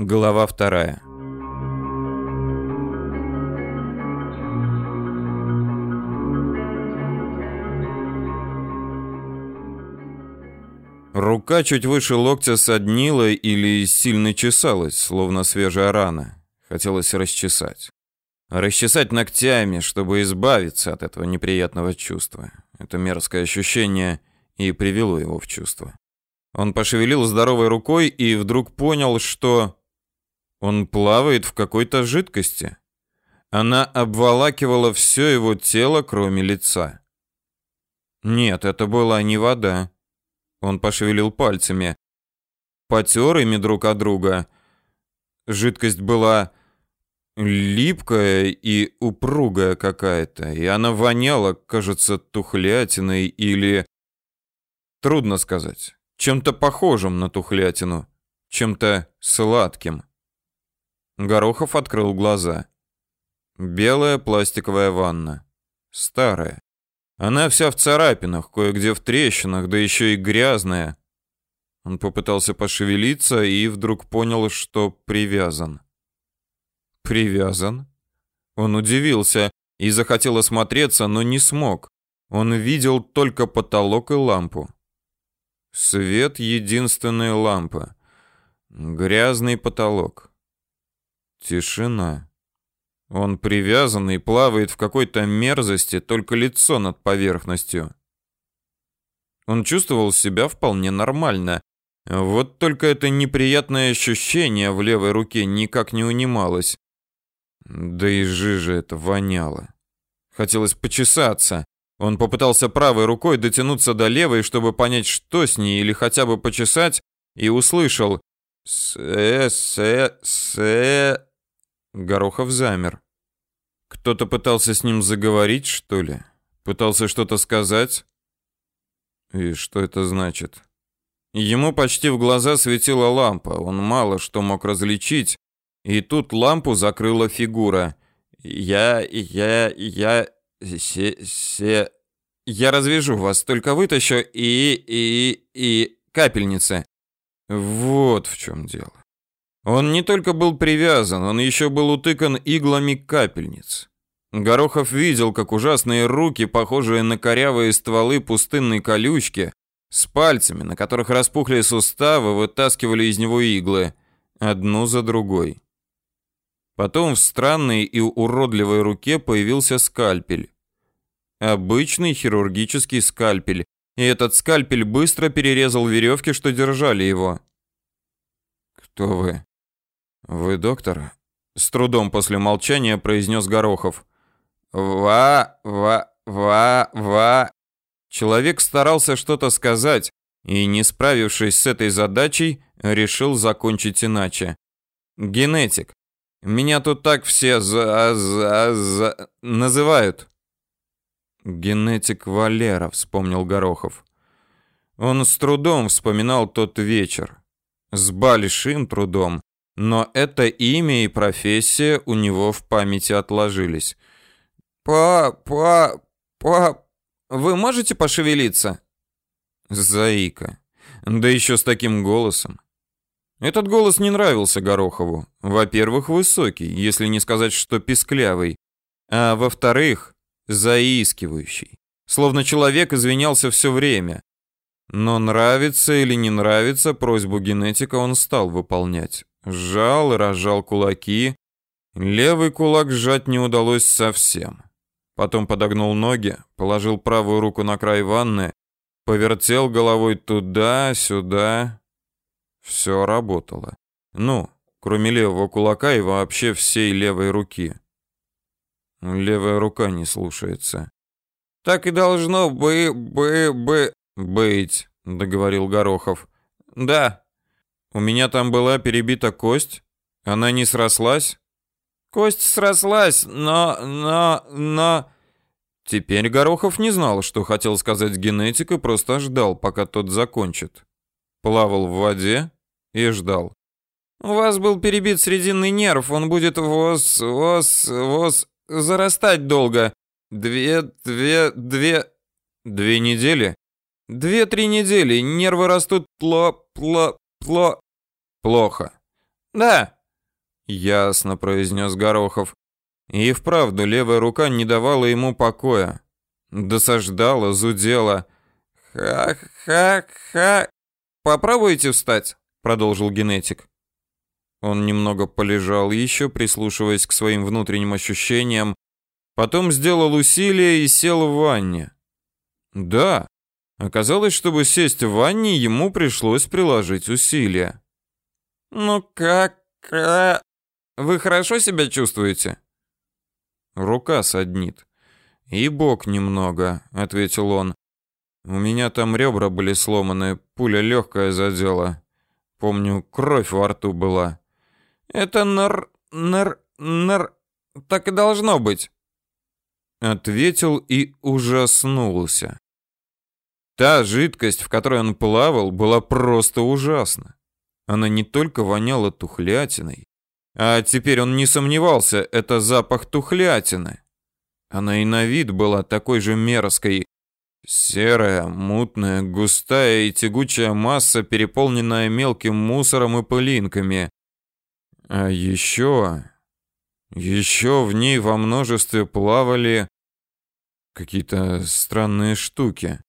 Глава вторая. Рука чуть выше локтя соднила или сильно чесалась, словно свежая рана. Хотелось расчесать. Расчесать ногтями, чтобы избавиться от этого неприятного чувства. Это мерзкое ощущение и привело его в чувство. Он пошевелил здоровой рукой и вдруг понял, что он плавает в какой-то жидкости. Она обволакивала все его тело, кроме лица. Нет, это была не вода. Он пошевелил пальцами. Потер ими друг от друга. Жидкость была липкая и упругая какая-то, и она воняла, кажется, тухлятиной или... Трудно сказать. Чем-то похожим на тухлятину. Чем-то сладким. Горохов открыл глаза. Белая пластиковая ванна. Старая. Она вся в царапинах, кое-где в трещинах, да еще и грязная. Он попытался пошевелиться и вдруг понял, что привязан. Привязан? Он удивился и захотел осмотреться, но не смог. Он видел только потолок и лампу. Свет единственная лампа. Грязный потолок. Тишина. Он привязан и плавает в какой-то мерзости, только лицо над поверхностью. Он чувствовал себя вполне нормально. Вот только это неприятное ощущение в левой руке никак не унималось. Да и жижа это воняло. Хотелось почесаться. Он попытался правой рукой дотянуться до левой, чтобы понять, что с ней, или хотя бы почесать, и услышал «С-с-с...» Горохов замер. Кто-то пытался с ним заговорить, что ли? Пытался что-то сказать? И что это значит? Ему почти в глаза светила лампа, он мало что мог различить, и тут лампу закрыла фигура. Я, я, я, се, се... Я развяжу вас, только вытащу и, и, и... Капельницы. Вот в чем дело. Он не только был привязан, он еще был утыкан иглами капельниц. Горохов видел, как ужасные руки, похожие на корявые стволы пустынной колючки, с пальцами, на которых распухли суставы, вытаскивали из него иглы, одну за другой. Потом в странной и уродливой руке появился скальпель. Обычный хирургический скальпель, и этот скальпель быстро перерезал веревки, что держали его. «Кто вы?» «Вы доктор?» С трудом после молчания произнес Горохов. «Ва-ва-ва-ва...» Человек старался что-то сказать, и, не справившись с этой задачей, решил закончить иначе. «Генетик. Меня тут так все за... за... за... называют». «Генетик Валера», — вспомнил Горохов. Он с трудом вспоминал тот вечер. С большим трудом, но это имя и профессия у него в памяти отложились. «Па... па... па... Вы можете пошевелиться?» Заика. Да еще с таким голосом. Этот голос не нравился Горохову. Во-первых, высокий, если не сказать, что писклявый. А во-вторых, заискивающий. Словно человек извинялся все время. Но нравится или не нравится, просьбу генетика он стал выполнять. Сжал и разжал кулаки. Левый кулак сжать не удалось совсем. Потом подогнул ноги, положил правую руку на край ванны, повертел головой туда-сюда. Все работало. Ну, кроме левого кулака и вообще всей левой руки. Левая рука не слушается. Так и должно бы бы бы быть, договорил Горохов. Да, у меня там была перебита кость. Она не срослась? Кость срослась, но... но... но... Теперь Горохов не знал, что хотел сказать генетик, и просто ждал, пока тот закончит. Плавал в воде и ждал. «У вас был перебит срединный нерв, он будет воз... воз... воз... зарастать долго. Две... две... две... две недели? Две-три недели, нервы растут пло... пло... Пло... Плохо. Да. Ясно, произнес Горохов. И вправду левая рука не давала ему покоя. Досаждала, зудела. Ха-ха-ха. Попробуйте встать, продолжил генетик. Он немного полежал еще, прислушиваясь к своим внутренним ощущениям, потом сделал усилие и сел в ванне. Да, оказалось, чтобы сесть в ванне, ему пришлось приложить усилия. Ну как? А, вы хорошо себя чувствуете? Рука саднит. И бок немного, ответил он. У меня там ребра были сломаны, пуля легкая задела. Помню, кровь во рту была. Это нар... нар... нар... Так и должно быть. Ответил и ужаснулся. Та жидкость, в которой он плавал, была просто ужасна. Она не только воняла тухлятиной, а теперь он не сомневался, это запах тухлятины. Она и на вид была такой же мерзкой. Серая, мутная, густая и тягучая масса, переполненная мелким мусором и пылинками. А еще... Еще в ней во множестве плавали какие-то странные штуки.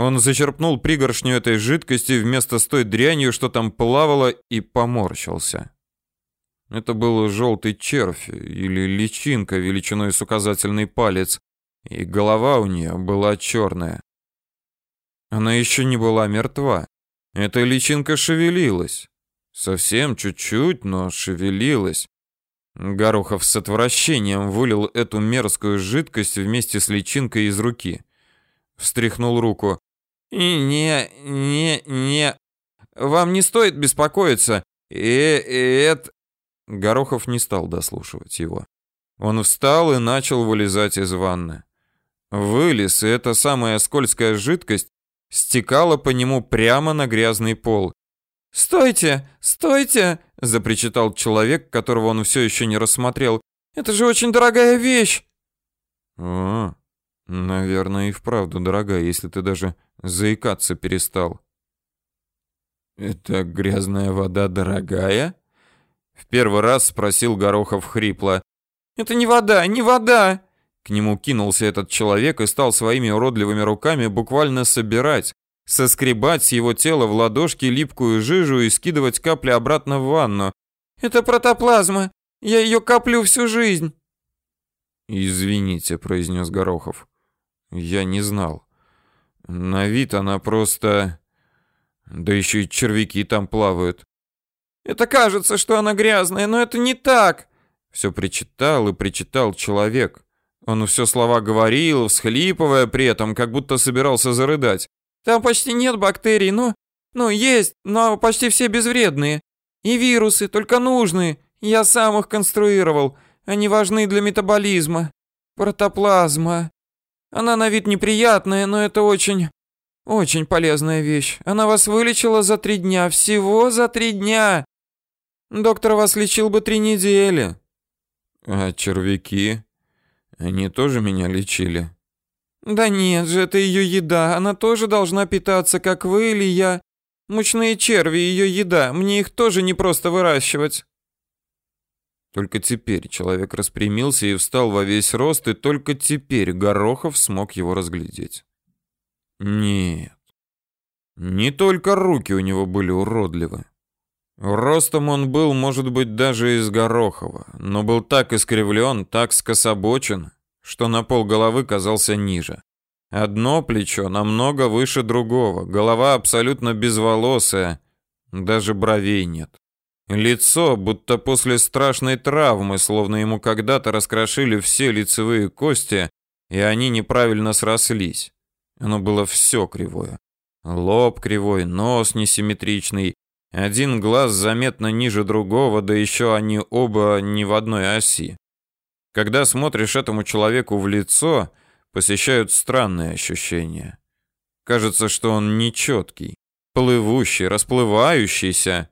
Он зачерпнул пригоршню этой жидкости вместо с той дрянью, что там плавало, и поморщился. Это был желтый червь или личинка величиной с указательный палец, и голова у нее была черная. Она еще не была мертва. Эта личинка шевелилась. Совсем чуть-чуть, но шевелилась. Горохов с отвращением вылил эту мерзкую жидкость вместе с личинкой из руки. Встряхнул руку. «Не, не, не. Вам не стоит беспокоиться. Э, это...» Горохов не стал дослушивать его. Он встал и начал вылезать из ванны. Вылез, и эта самая скользкая жидкость стекала по нему прямо на грязный пол. «Стойте! Стойте!» — запричитал человек, которого он все еще не рассмотрел. «Это же очень дорогая вещь!» «О, наверное, и вправду дорогая, если ты даже заикаться перестал». «Это грязная вода дорогая?» В первый раз спросил Горохов хрипло. «Это не вода, не вода!» К нему кинулся этот человек и стал своими уродливыми руками буквально собирать, соскребать с его тела в ладошки липкую жижу и скидывать капли обратно в ванну. «Это протоплазма! Я ее коплю всю жизнь!» «Извините», — произнес Горохов. «Я не знал. На вид она просто... Да еще и червяки там плавают. Это кажется, что она грязная, но это не так. Все причитал и причитал человек. Он все слова говорил, всхлипывая при этом, как будто собирался зарыдать. Там почти нет бактерий, но... Ну, есть, но почти все безвредные. И вирусы, только нужные. Я сам их конструировал. Они важны для метаболизма. Протоплазма. Она на вид неприятная, но это очень... Очень полезная вещь. Она вас вылечила за три дня. Всего за три дня. Доктор вас лечил бы три недели. А червяки? Они тоже меня лечили? Да нет же, это ее еда. Она тоже должна питаться, как вы или я. Мучные черви ее еда. Мне их тоже не просто выращивать. Только теперь человек распрямился и встал во весь рост, и только теперь Горохов смог его разглядеть. Нет. Не только руки у него были уродливы. Ростом он был, может быть, даже из Горохова, но был так искривлен, так скособочен, что на пол головы казался ниже. Одно плечо намного выше другого, голова абсолютно безволосая, даже бровей нет. Лицо, будто после страшной травмы, словно ему когда-то раскрошили все лицевые кости, и они неправильно срослись. Оно было все кривое. Лоб кривой, нос несимметричный, один глаз заметно ниже другого, да еще они оба не в одной оси. Когда смотришь этому человеку в лицо, посещают странные ощущения. Кажется, что он нечеткий, плывущий, расплывающийся.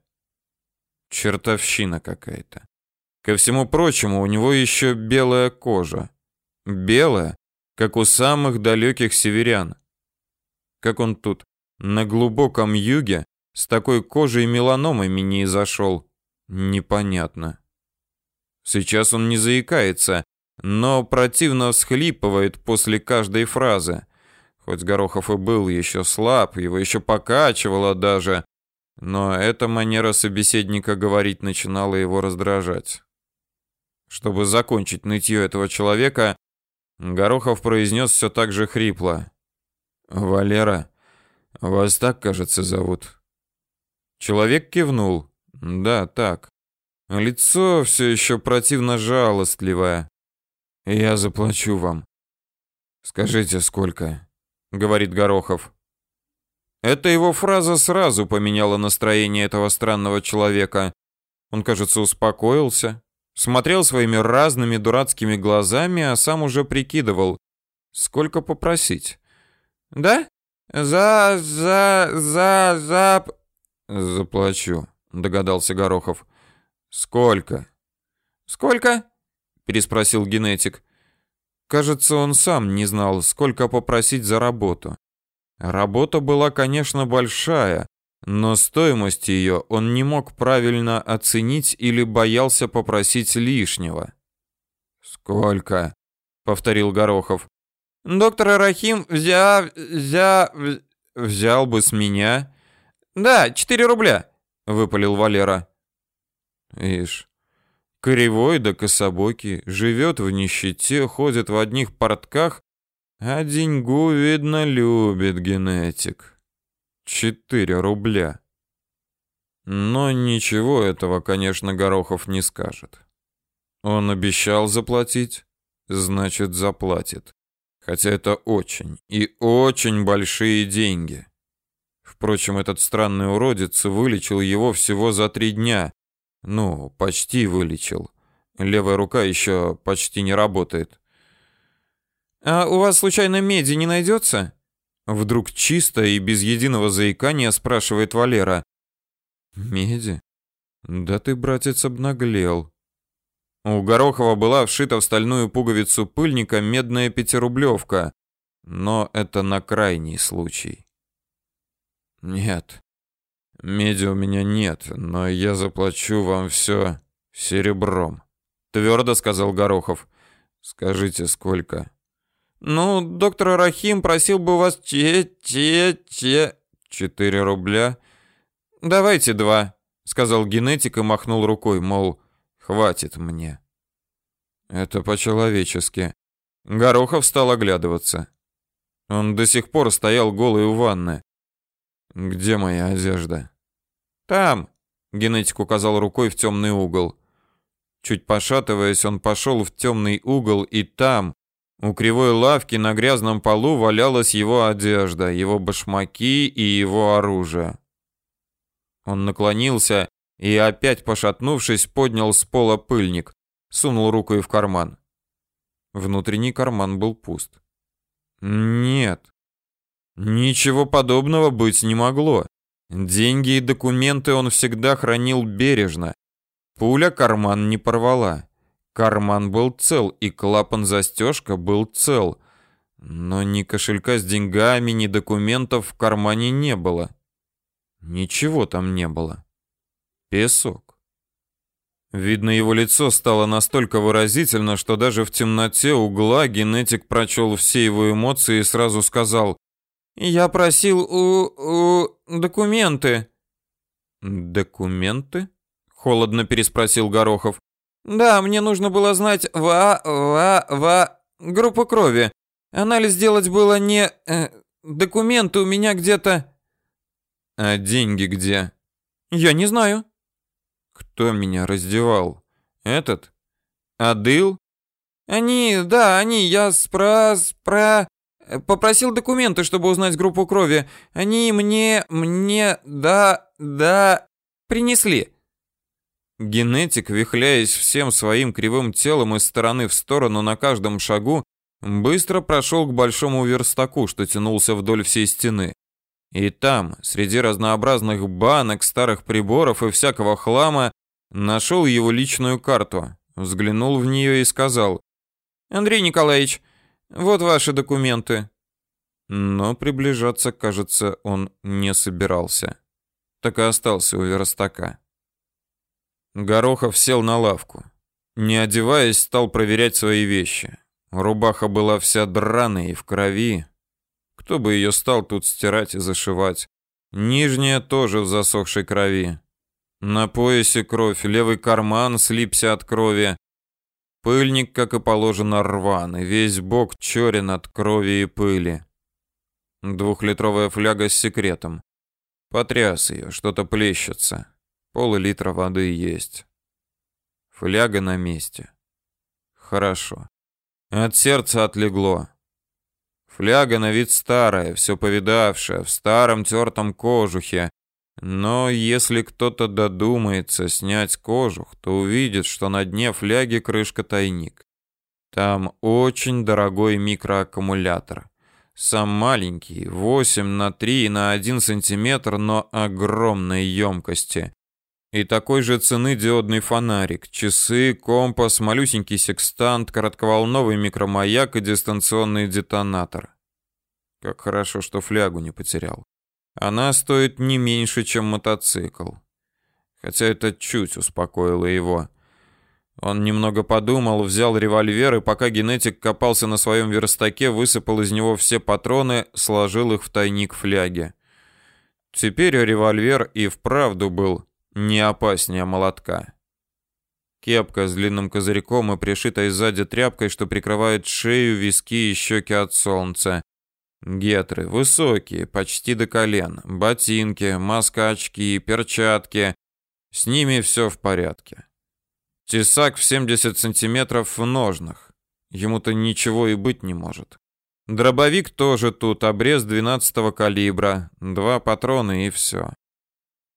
Чертовщина какая-то. Ко всему прочему, у него еще белая кожа. Белая, как у самых далеких северян. Как он тут, на глубоком юге, с такой кожей и меланомами не изошел. Непонятно. Сейчас он не заикается, но противно всхлипывает после каждой фразы. Хоть Горохов и был еще слаб, его еще покачивало даже, но эта манера собеседника говорить начинала его раздражать. Чтобы закончить нытье этого человека, Горохов произнес все так же хрипло. «Валера, вас так, кажется, зовут?» Человек кивнул. «Да, так. Лицо все еще противно жалостливое. Я заплачу вам. Скажите, сколько?» Говорит Горохов. Эта его фраза сразу поменяла настроение этого странного человека. Он, кажется, успокоился, смотрел своими разными дурацкими глазами, а сам уже прикидывал, сколько попросить. «Да? За... за... за... за...» «Заплачу», — догадался Горохов. «Сколько?» «Сколько?» — переспросил генетик. Кажется, он сам не знал, сколько попросить за работу. Работа была, конечно, большая, но стоимость ее он не мог правильно оценить или боялся попросить лишнего. «Сколько?» — повторил Горохов. «Доктор Рахим взял... взял... взял бы с меня...» «Да, четыре рубля», — выпалил Валера. «Ишь, кривой да кособокий, живет в нищете, ходит в одних портках а деньгу, видно, любит генетик. Четыре рубля. Но ничего этого, конечно, Горохов не скажет. Он обещал заплатить, значит, заплатит. Хотя это очень и очень большие деньги. Впрочем, этот странный уродец вылечил его всего за три дня. Ну, почти вылечил. Левая рука еще почти не работает. «А у вас, случайно, меди не найдется?» Вдруг чисто и без единого заикания спрашивает Валера. «Меди? Да ты, братец, обнаглел». У Горохова была вшита в стальную пуговицу пыльника медная пятирублевка, но это на крайний случай. «Нет, меди у меня нет, но я заплачу вам все серебром», — твердо сказал Горохов. «Скажите, сколько?» Ну, доктор Рахим просил бы у вас те-те-те... Четыре рубля? Давайте два, сказал генетик и махнул рукой, мол, хватит мне. Это по-человечески. Горохов стал оглядываться. Он до сих пор стоял голый у ванны. Где моя одежда? Там, генетик указал рукой в темный угол. Чуть пошатываясь, он пошел в темный угол, и там, у кривой лавки на грязном полу валялась его одежда, его башмаки и его оружие. Он наклонился и, опять пошатнувшись, поднял с пола пыльник, сунул руку и в карман. Внутренний карман был пуст. Нет, ничего подобного быть не могло. Деньги и документы он всегда хранил бережно. Пуля карман не порвала. Карман был цел, и клапан-застежка был цел. Но ни кошелька с деньгами, ни документов в кармане не было. Ничего там не было. Песок. Видно, его лицо стало настолько выразительно, что даже в темноте угла генетик прочел все его эмоции и сразу сказал «Я просил у... у... документы». «Документы?» — холодно переспросил Горохов. Да, мне нужно было знать ва ва ва группу крови. Анализ сделать было не э, документы у меня где-то. А деньги где? Я не знаю. Кто меня раздевал? Этот? Адыл? Они, да, они, я спра спра попросил документы, чтобы узнать группу крови. Они мне мне да да принесли. Генетик, вихляясь всем своим кривым телом из стороны в сторону на каждом шагу, быстро прошел к большому верстаку, что тянулся вдоль всей стены. И там, среди разнообразных банок, старых приборов и всякого хлама, нашел его личную карту, взглянул в нее и сказал «Андрей Николаевич, вот ваши документы». Но приближаться, кажется, он не собирался. Так и остался у верстака. Горохов сел на лавку. Не одеваясь, стал проверять свои вещи. Рубаха была вся драная и в крови. Кто бы ее стал тут стирать и зашивать? Нижняя тоже в засохшей крови. На поясе кровь, левый карман слипся от крови. Пыльник, как и положено, рван, и весь бок черен от крови и пыли. Двухлитровая фляга с секретом. Потряс ее, что-то плещется. Пол-литра воды есть. Фляга на месте. Хорошо. От сердца отлегло. Фляга на вид старая, все повидавшая, в старом тертом кожухе. Но если кто-то додумается снять кожух, то увидит, что на дне фляги крышка-тайник. Там очень дорогой микроаккумулятор. Сам маленький, 8 на 3 на 1 сантиметр, но огромной емкости. И такой же цены диодный фонарик, часы, компас, малюсенький секстант, коротковолновый микромаяк и дистанционный детонатор. Как хорошо, что флягу не потерял. Она стоит не меньше, чем мотоцикл. Хотя это чуть успокоило его. Он немного подумал, взял револьвер и пока генетик копался на своем верстаке, высыпал из него все патроны, сложил их в тайник фляги. Теперь револьвер и вправду был не опаснее молотка. Кепка с длинным козырьком и пришитой сзади тряпкой, что прикрывает шею, виски и щеки от солнца. Гетры высокие, почти до колен, ботинки, маска-очки, перчатки. С ними все в порядке. Тесак в 70 сантиметров в ножнах. Ему-то ничего и быть не может. Дробовик тоже тут, обрез 12-го калибра, два патрона и все.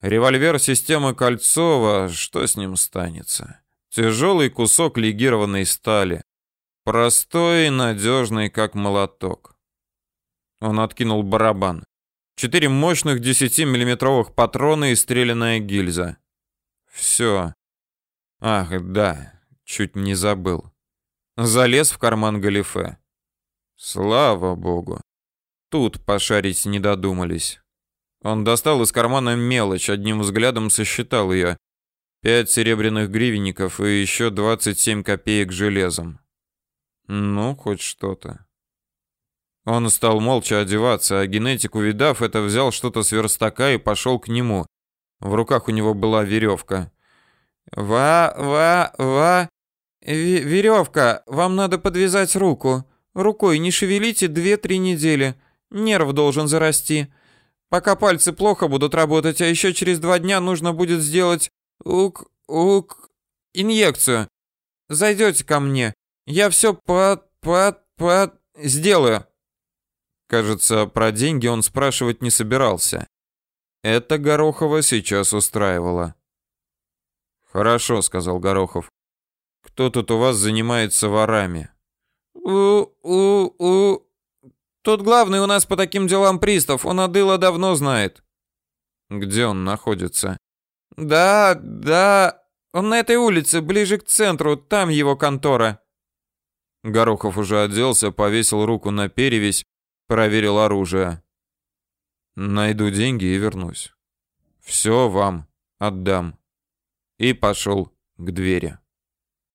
Револьвер системы Кольцова, что с ним станется? Тяжелый кусок легированной стали. Простой и надежный, как молоток. Он откинул барабан. Четыре мощных 10-миллиметровых патрона и стрелянная гильза. Все. Ах, да, чуть не забыл. Залез в карман галифе. Слава богу. Тут пошарить не додумались. Он достал из кармана мелочь, одним взглядом сосчитал ее. Пять серебряных гривенников и еще 27 копеек железом. Ну, хоть что-то. Он стал молча одеваться, а генетик, увидав это, взял что-то с верстака и пошел к нему. В руках у него была веревка. «Ва, ва, ва... веревка, вам надо подвязать руку. Рукой не шевелите две-три недели. Нерв должен зарасти. Пока пальцы плохо будут работать, а еще через два дня нужно будет сделать ук ук инъекцию. Зайдете ко мне, я все под под под сделаю. Кажется, про деньги он спрашивать не собирался. Это Горохова сейчас устраивало. Хорошо, сказал Горохов. Кто тут у вас занимается ворами? У у у Тут главный у нас по таким делам пристав, он Адыла давно знает. Где он находится? Да, да, он на этой улице, ближе к центру, там его контора. Горохов уже оделся, повесил руку на перевязь, проверил оружие. Найду деньги и вернусь. Все вам отдам. И пошел к двери.